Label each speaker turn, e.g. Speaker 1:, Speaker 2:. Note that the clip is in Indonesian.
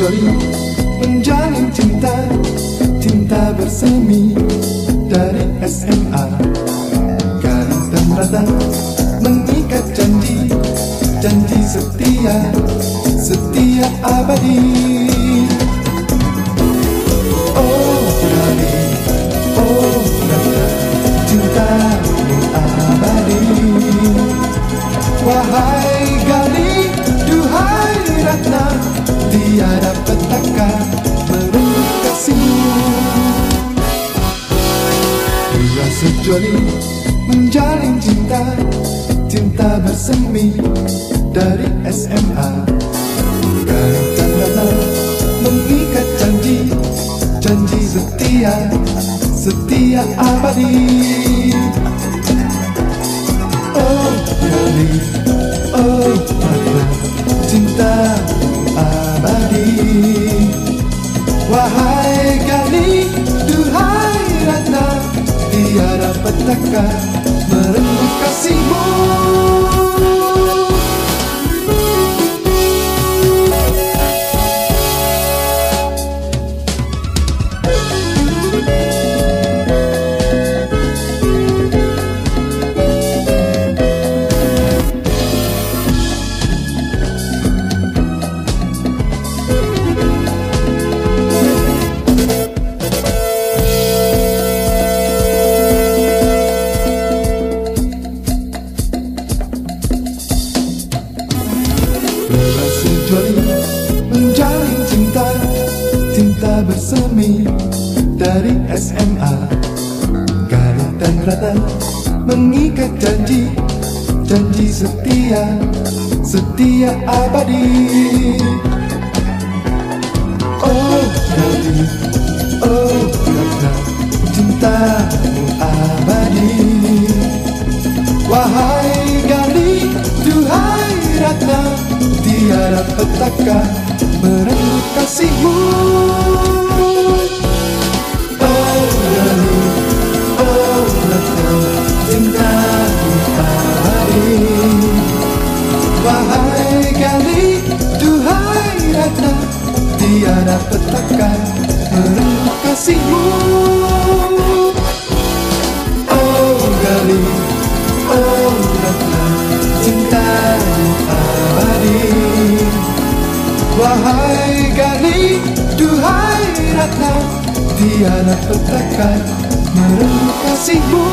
Speaker 1: sejoli menjalin cinta Cinta bersemi dari SMA Garis dan rata mengikat janji Janji setia, setia abadi Sejoli menjalin cinta Cinta bersemi dari SMA Garis rata mengikat janji Janji setia, setia abadi. Oh Gali, oh Ratna Cinta abadi. Wahai Gali, duhai Ratna Tiada petaka merenggut kasihmu bersemi dari SMA Garis dan rata mengikat janji Janji setia, setia abadi. Oh janji, oh rata Cintamu abadi. Wahai Gali, duhai Ratna Tiada petaka merenggut kasihmu Wahai Gali, duhai Ratna Tiada petaka merenggut kasihmu. Oh Gali, oh Ratna Cintamu abadi. Wahai Gali, duhai Ratna Tiada petaka merenggut kasihmu